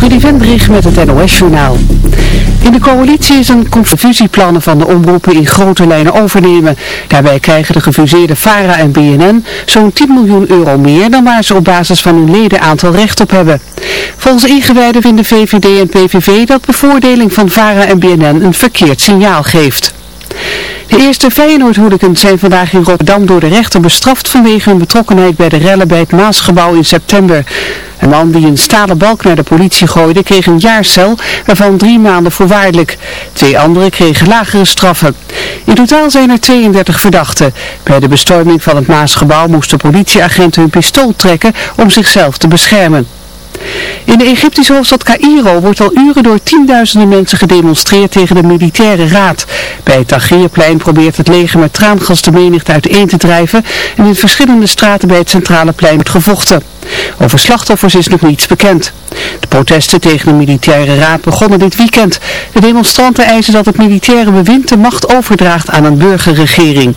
Trudy Vendrich met het NOS-journaal. In de coalitie is een confusieplannen van de omroepen in grote lijnen overnemen. Daarbij krijgen de gefuseerde VARA en BNN zo'n 10 miljoen euro meer dan waar ze op basis van hun ledenaantal recht op hebben. Volgens ingewijden vinden VVD en PVV dat bevoordeling van VARA en BNN een verkeerd signaal geeft. De eerste Feyenoord-hooligans zijn vandaag in Rotterdam door de rechter bestraft vanwege hun betrokkenheid bij de rellen bij het Maasgebouw in september. Een man die een stalen balk naar de politie gooide kreeg een jaarcel, waarvan drie maanden voorwaardelijk. Twee anderen kregen lagere straffen. In totaal zijn er 32 verdachten. Bij de bestorming van het Maasgebouw moesten politieagenten hun pistool trekken om zichzelf te beschermen. In de Egyptische hoofdstad Cairo wordt al uren door tienduizenden mensen gedemonstreerd tegen de militaire raad. Bij het Tahrirplein probeert het leger met traangas de menigte uiteen te drijven en in verschillende straten bij het centrale plein wordt gevochten. Over slachtoffers is nog niets bekend. De protesten tegen de militaire raad begonnen dit weekend. De demonstranten eisen dat het militaire bewind de macht overdraagt aan een burgerregering.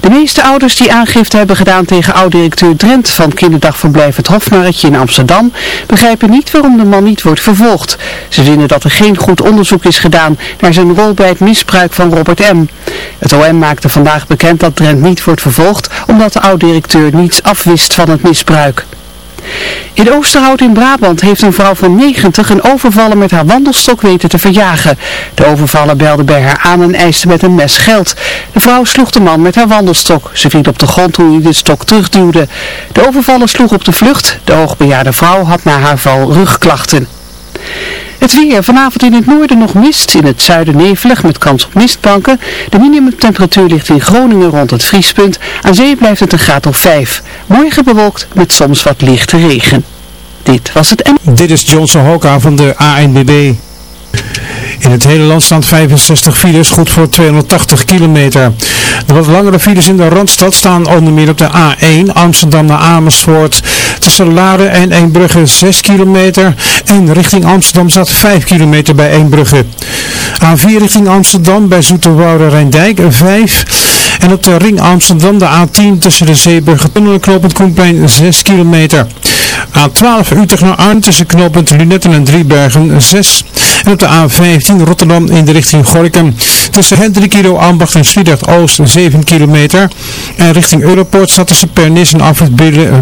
De meeste ouders die aangifte hebben gedaan tegen oud-directeur Drent van kinderdagverblijf Het Hofmarretje in Amsterdam begrijpen niet waarom de man niet wordt vervolgd. Ze vinden dat er geen goed onderzoek is gedaan naar zijn rol bij het misbruik van Robert M. Het OM maakte vandaag bekend dat Drent niet wordt vervolgd omdat de oud-directeur niets afwist van het misbruik. In Oosterhout in Brabant heeft een vrouw van 90 een overvaller met haar wandelstok weten te verjagen. De overvaller belde bij haar aan en eiste met een mes geld. De vrouw sloeg de man met haar wandelstok. Ze viel op de grond toen hij de stok terugduwde. De overvaller sloeg op de vlucht. De hoogbejaarde vrouw had na haar val rugklachten. Het weer. Vanavond in het noorden nog mist. In het zuiden nevelig met kans op mistbanken. De minimumtemperatuur ligt in Groningen rond het vriespunt. Aan zee blijft het een graad of 5. Morgen bewolkt met soms wat lichte regen. Dit was het en... Dit is Johnson Hoka van de ANBB. In het hele land staan 65 files, goed voor 280 kilometer. De wat langere files in de Randstad staan onder meer op de A1 Amsterdam naar Amersfoort. Tussen Laren en Eembrugge 6 kilometer. En richting Amsterdam staat 5 kilometer bij Eembrugge. A4 richting Amsterdam bij Zoeterwoude Rijndijk 5. En op de ring Amsterdam de A10 tussen de Zeeburger Tunnel en Knopend Koenplein 6 kilometer. A12 Utrecht naar Arn tussen knooppunt Lunetten en Driebergen 6. En op de A15 Rotterdam in de richting Gorkum tussen Hendrikilo, Ambacht en Sliedrecht Oost 7 kilometer. En richting Europoort staat tussen Pernis en Afrit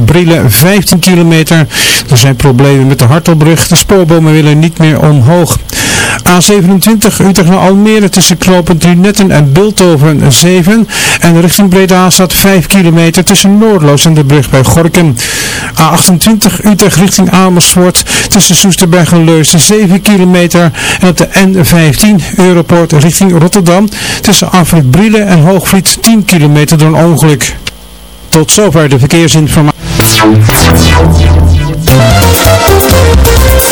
Brielen 15 kilometer. Er zijn problemen met de Hartelbrug. De spoorbomen willen niet meer omhoog. A27 Utrecht naar Almere tussen knooppunt Lunetten en Bulthoven 7. En richting Breda staat 5 kilometer tussen Noordloos en de brug bij Gorkum. A28 Utrecht richting Amersfoort tussen Soesterberg en Leusden 7 kilometer. En op de N15 Europoort richting Rotterdam tussen Afrit Brielen en Hoogvliet 10 kilometer door een ongeluk. Tot zover de verkeersinformatie.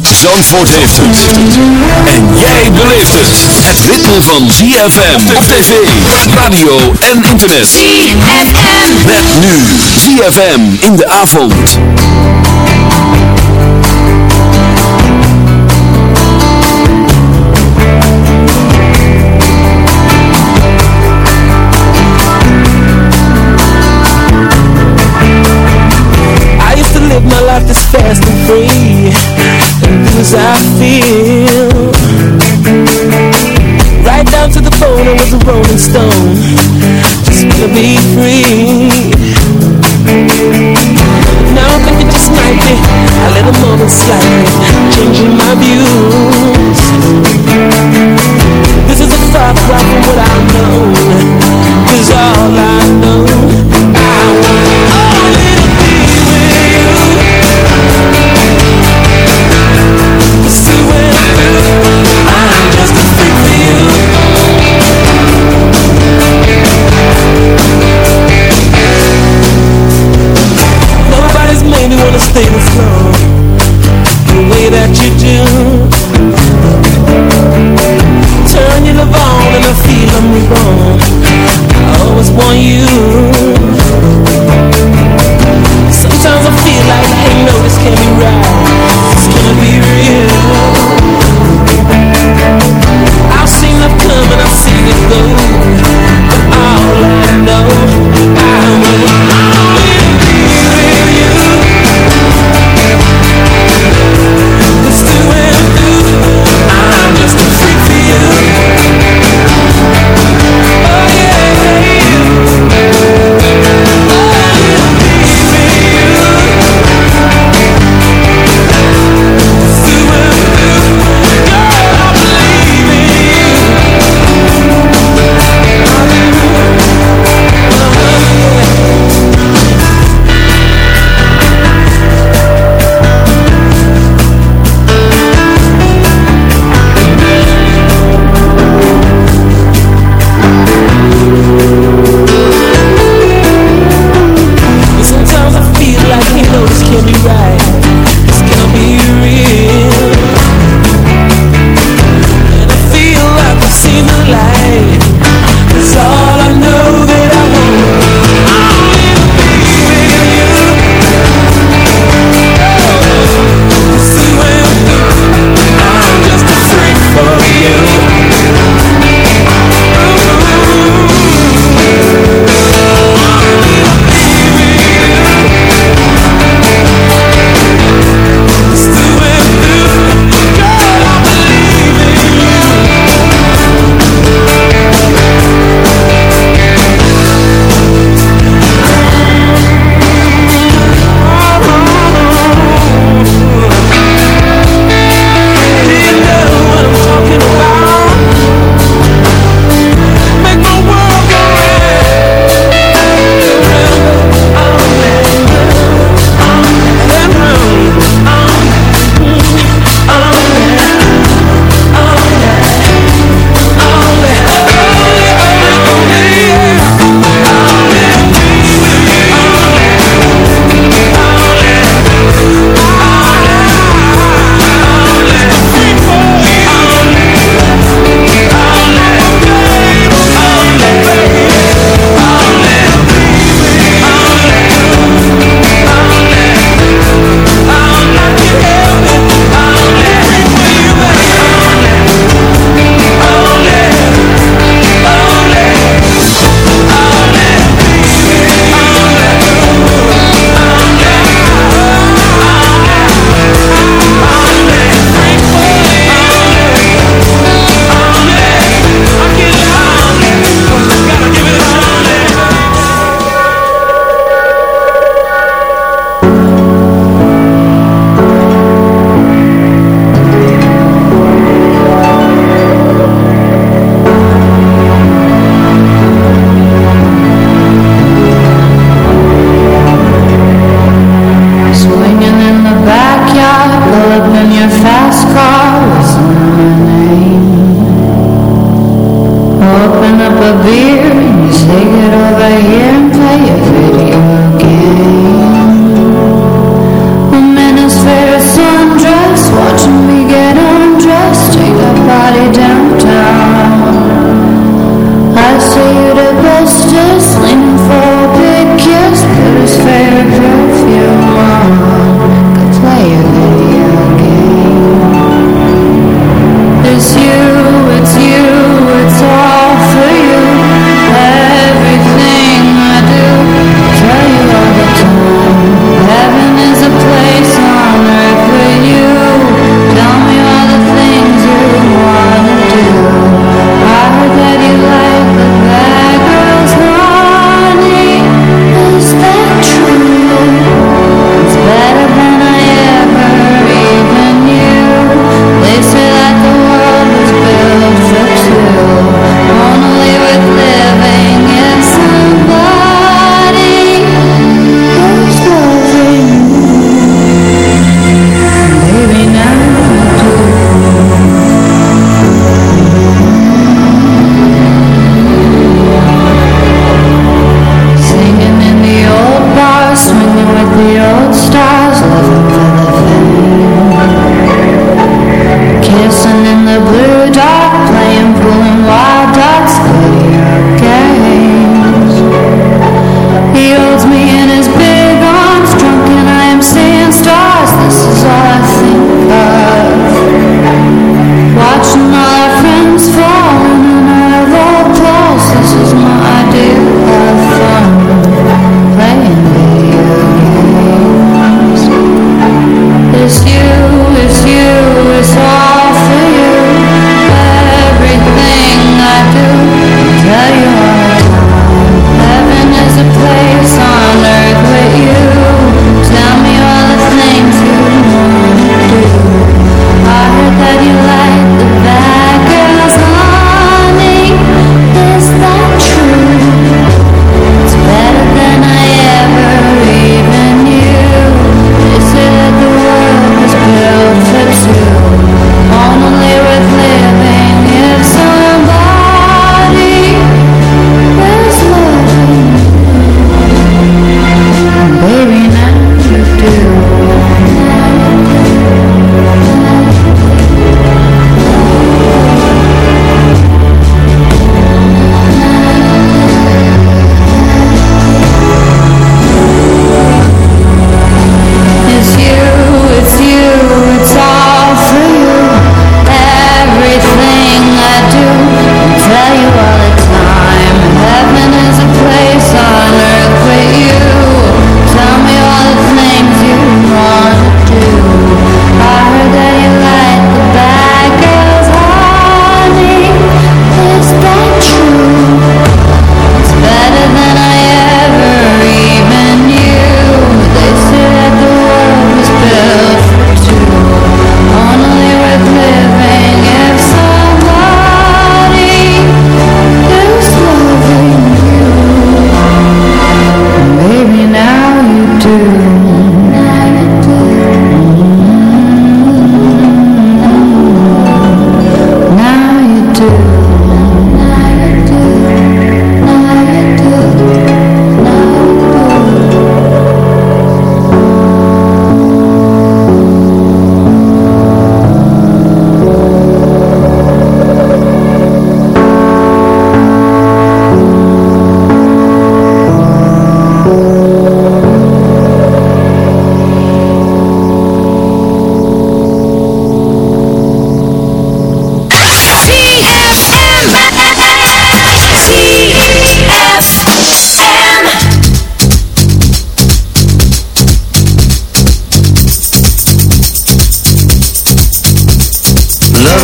Zandvoort heeft het. En jij beleeft het. Het ritme van ZFM op tv, radio en internet. ZFM. Met nu ZFM in de avond. life is fast and free As I feel. Right down to the bone I was a rolling stone. Just wanna be free. Now I think it just might be A little moment slightly Changing my views. This is a far cry from what I've known Cause all I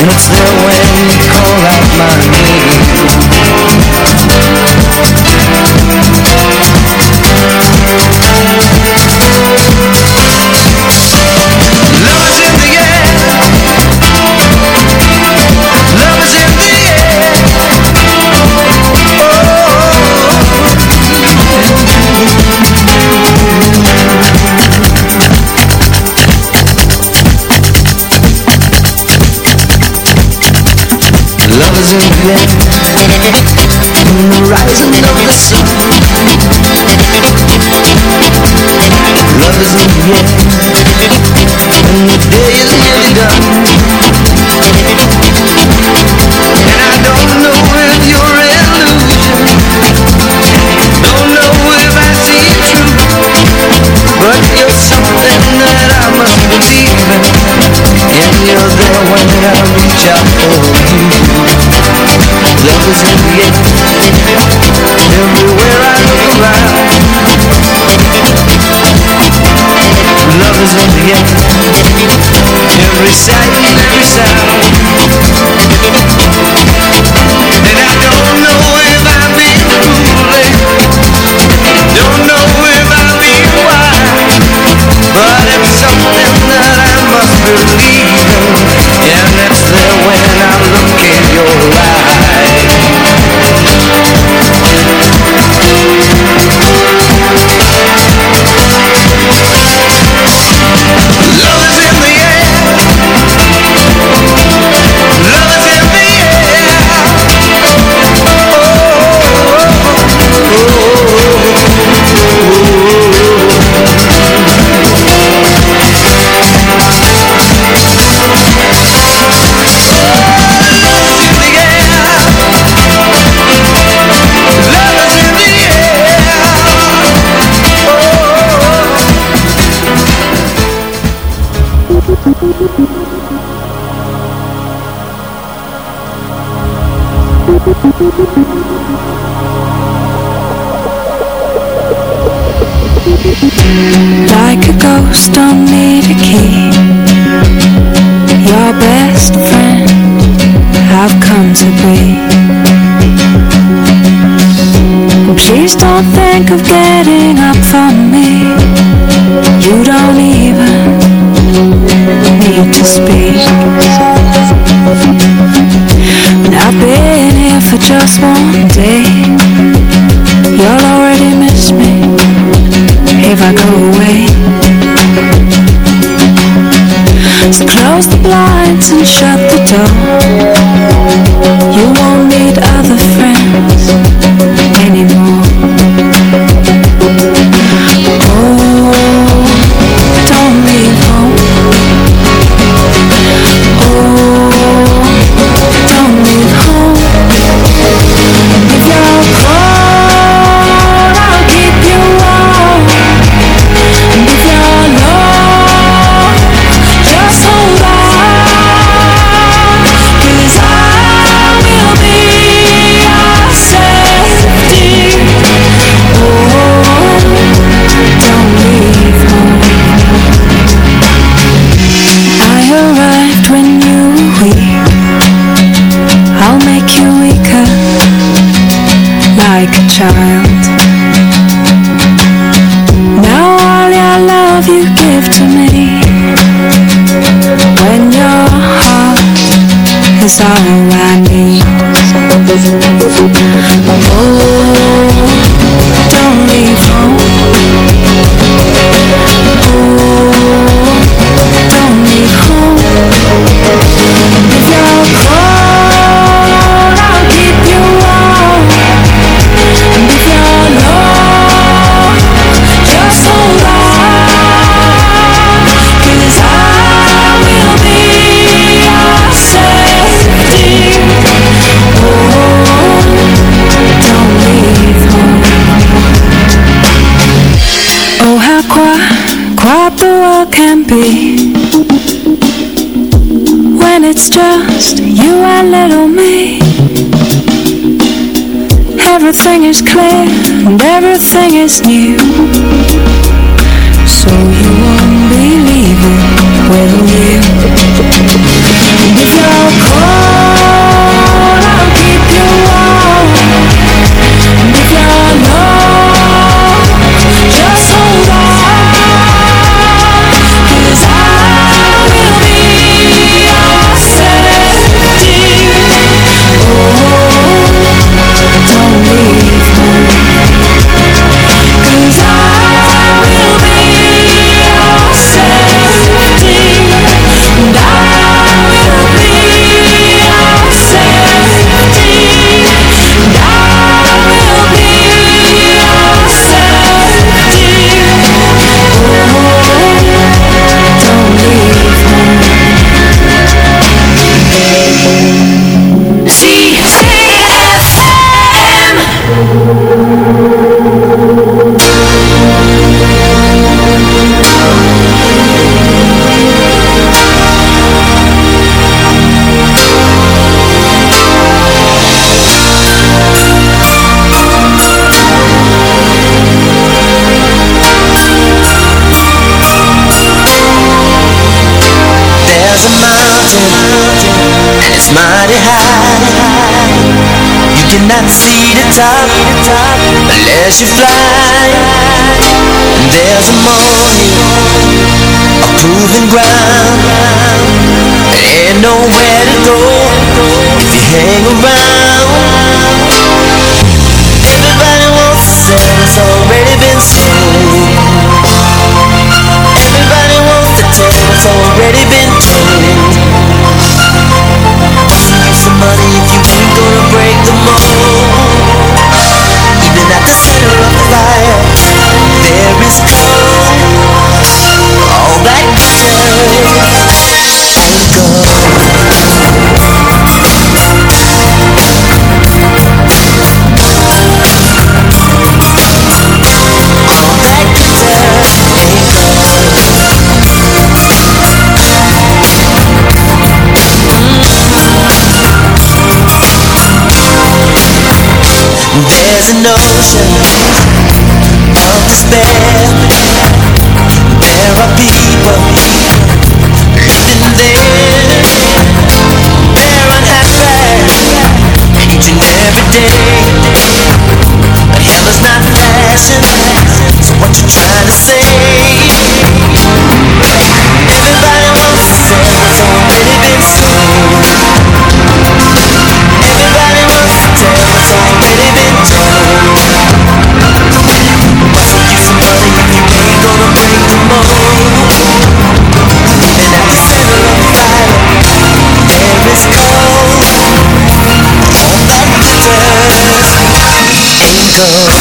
And it's the way you call out my name. horizon left In the rising of the sun Love is in the air the day is nearly done And I don't know if you're an illusion Don't know if I see But you're something that I must believe in. And you're there when I reach out for. you Love the Everywhere I look around Love is in the Every sight every sound And I don't know if I've Don't know if I've wise But it's something that I must believe in And that's there when I look at your eyes Like a ghost, don't need a key. Your best friend, I've come to be. Please don't think of getting up from me. You don't even need to speak. I've been here for just one day. If I go away. So close the blinds and shut the door. You won't sorry is clear and everything is new. Cannot see the top unless you fly. And there's a morning, a proven ground. Ain't nowhere to go if you hang around. Everybody wants to sell, it's already been sold. Everybody wants to tell, it's already been told. What's gonna break the mold? Even at the center of the fire, there is gold. All that glitters ain't gold. Yeah. go.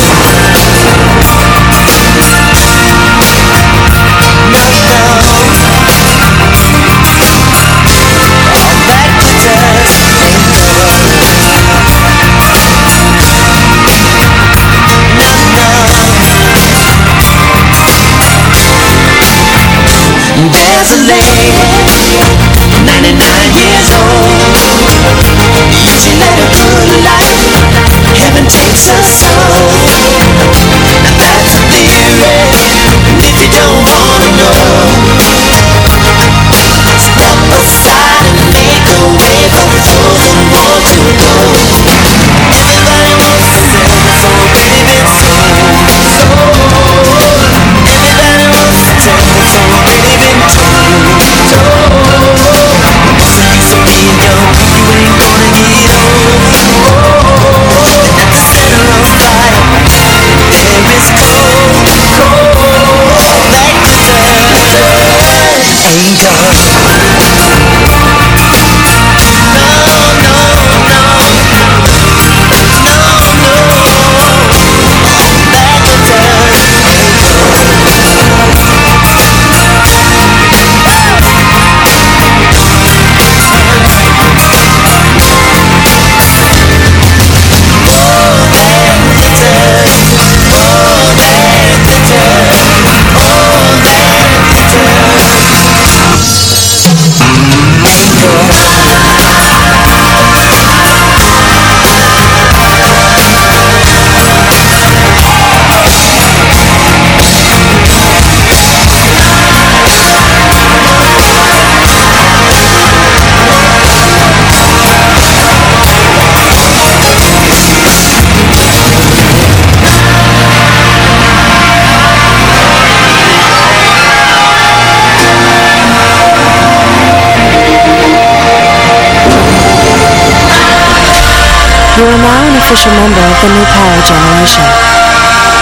official member of the New Power Generation.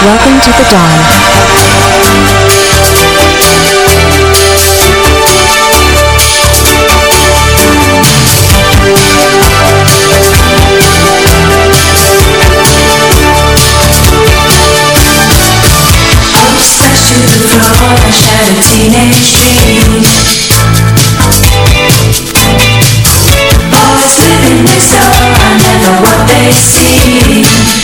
Welcome to the dawn. grown and shed a teenage dream Always living next esqueci.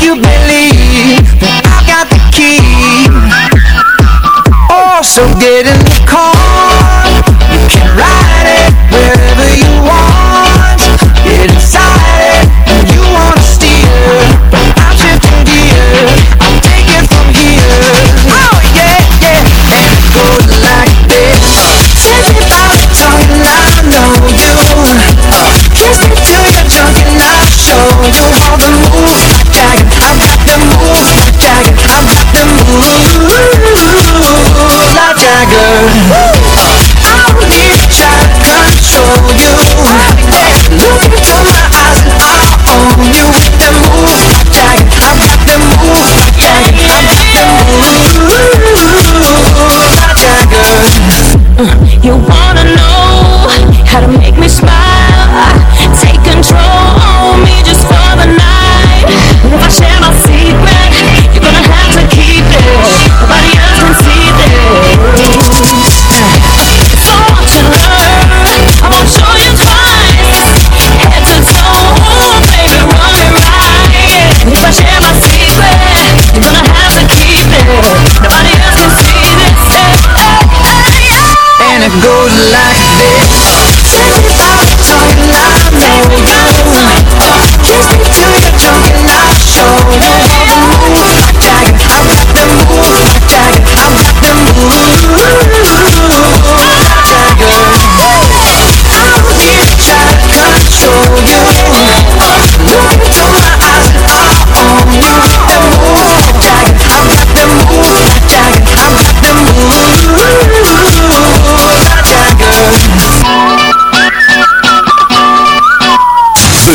you believe that I got the key. Oh, so didn't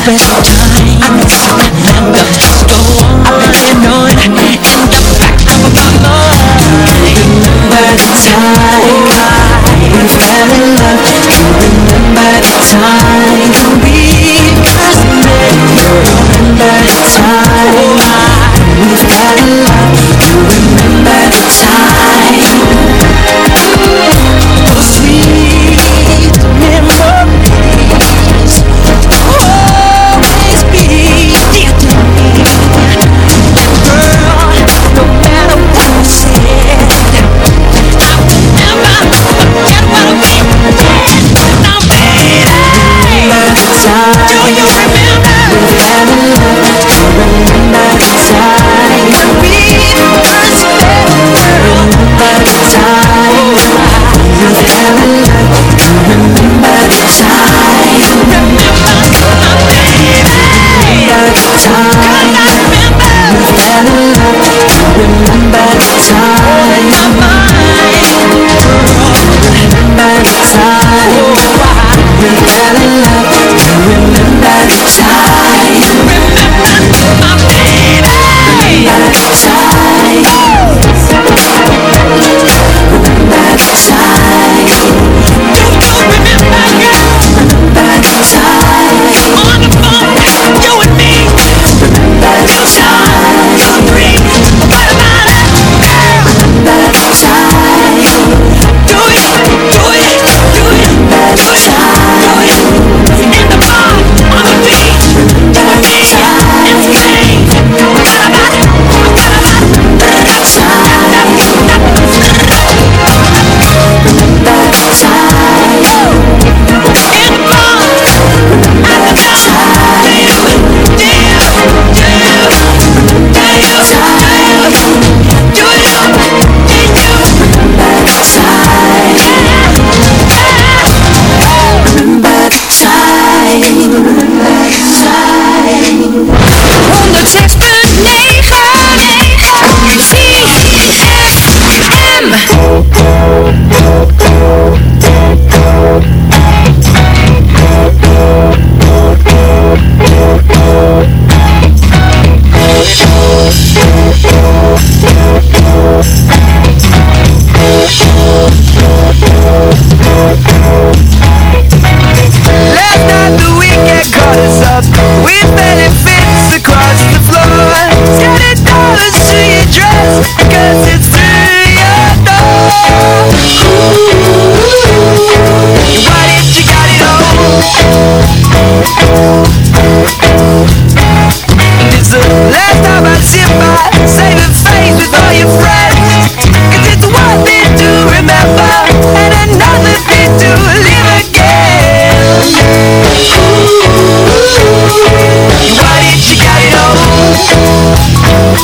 express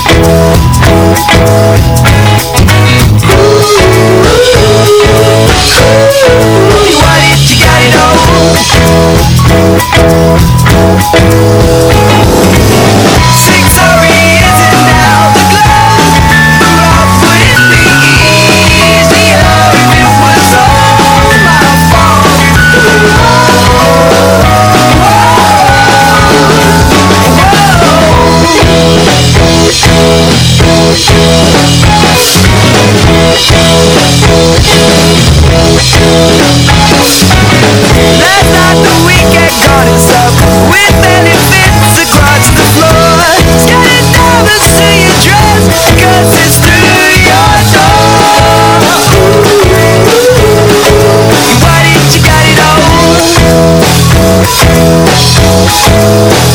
Ooh, you want it, you got it all. Last night the weekend got with across the floor. You it's through your door. You got it all?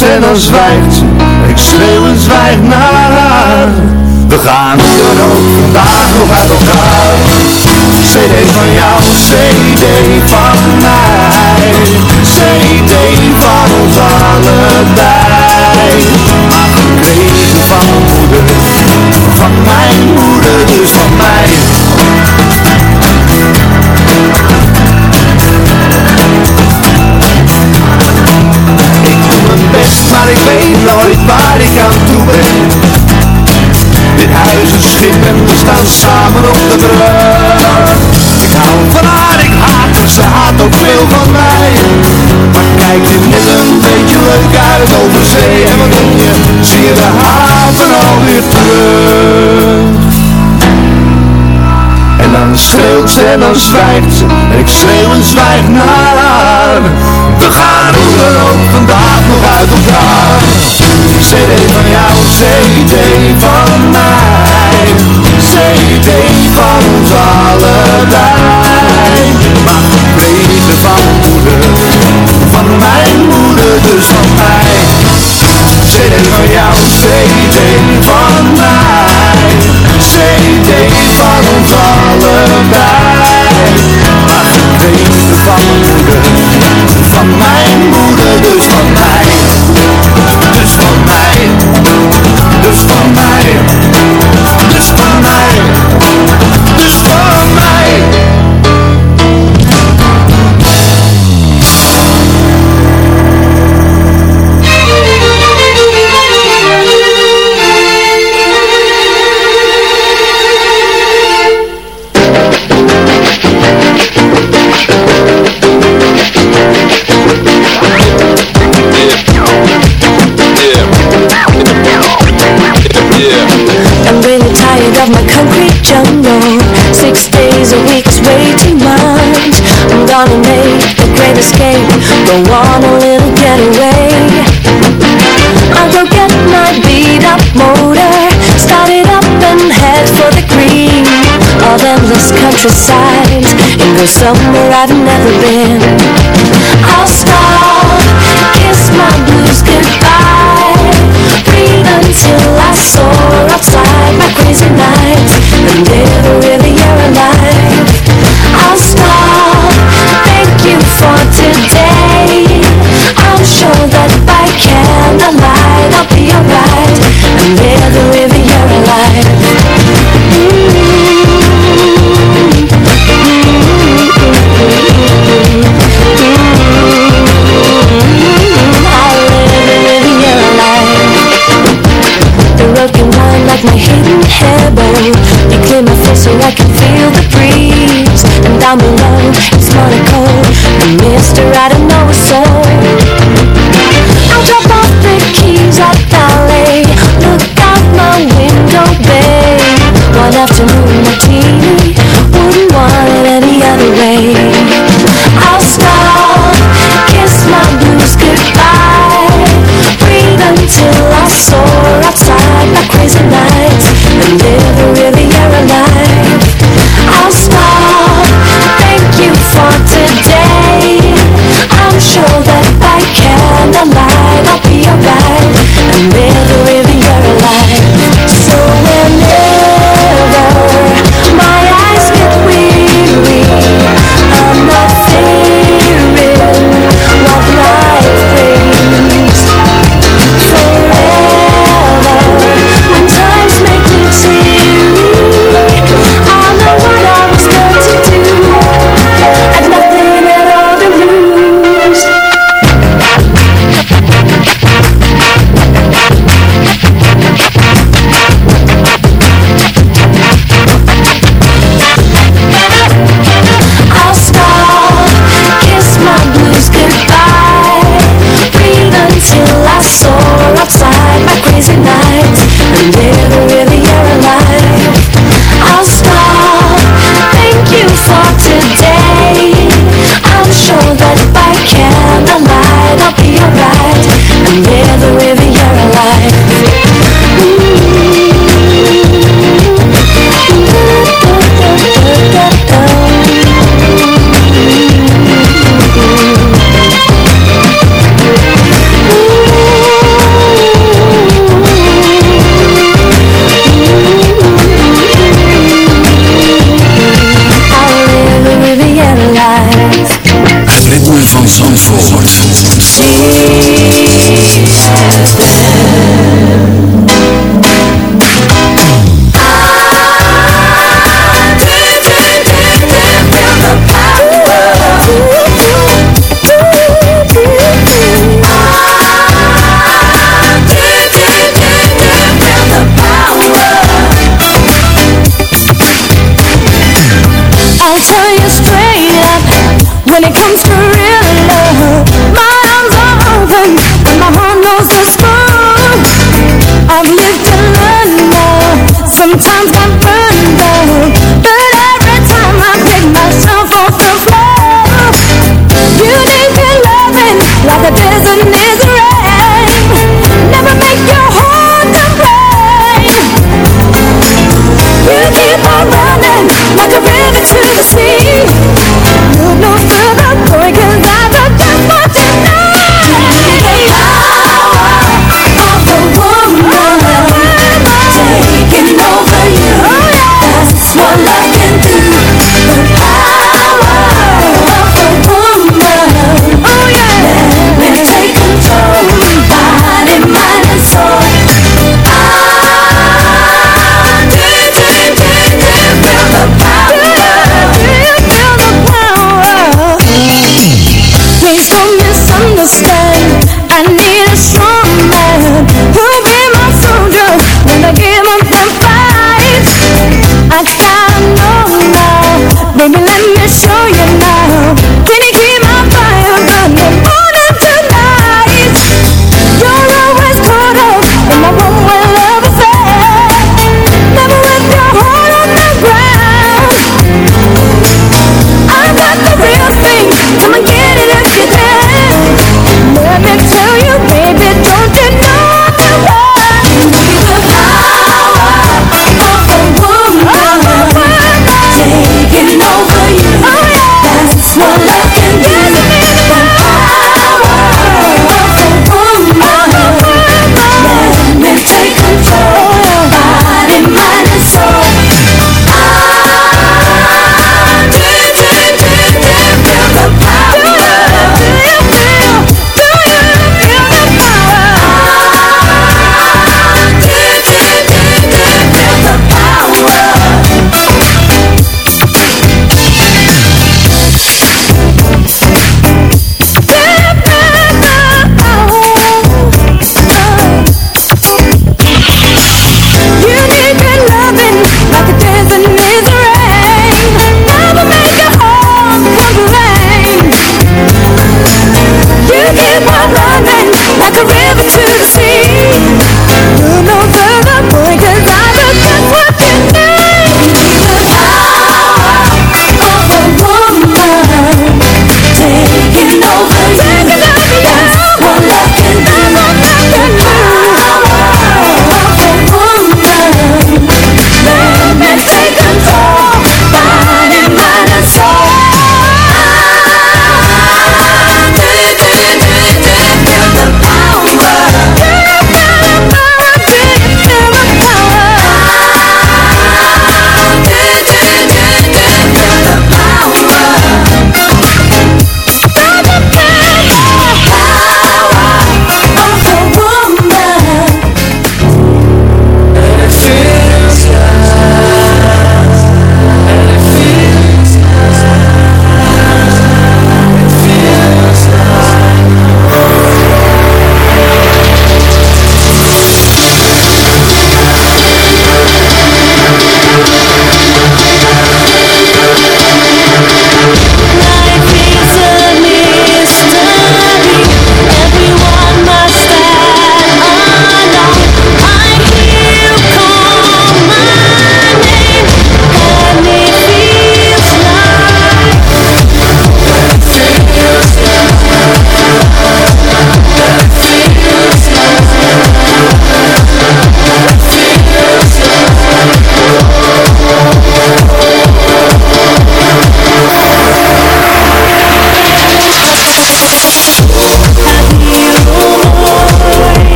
en dan zwijgt ze. Ik schreeuw en zwijg naar haar. We gaan er ook vandaag nog uit elkaar. CD van jou, CD van mij. CD van ons allebei. En dan zwijgt ik schreeuw en zwijg naar. Haar We gaan hoe dan ook vandaag nog uit elkaar. CD van jou, CD van mij. CD van ons allebei. Maar gekregen van moeder Van mijn moeder, dus van mij. CD van jou, CD van mij. CD van ons allebei Thank you. Gonna make a great escape. Go on a little getaway I'll go get my beat up motor Start it up and head for the green Of endless countryside And go somewhere I've never been. I'll stop, kiss my blues goodbye. Breathe until I soar outside my crazy nights And live a Riviera life I'll stop, for today. I'm sure that by candlelight I'll be alright I'll the can like my hidden You clear my face so I can feel the breeze. And down below, it's Monaco. The mist right, I know a soul I'll drop off the keys at ballet. Look out my window, babe. One afternoon martini Wouldn't want it any other way. I'll stop, kiss my blues goodbye. Breathe until I soar outside my crazy nights And live a Riviera life I'll stop, thank you for today show that I can align, I'll be alright.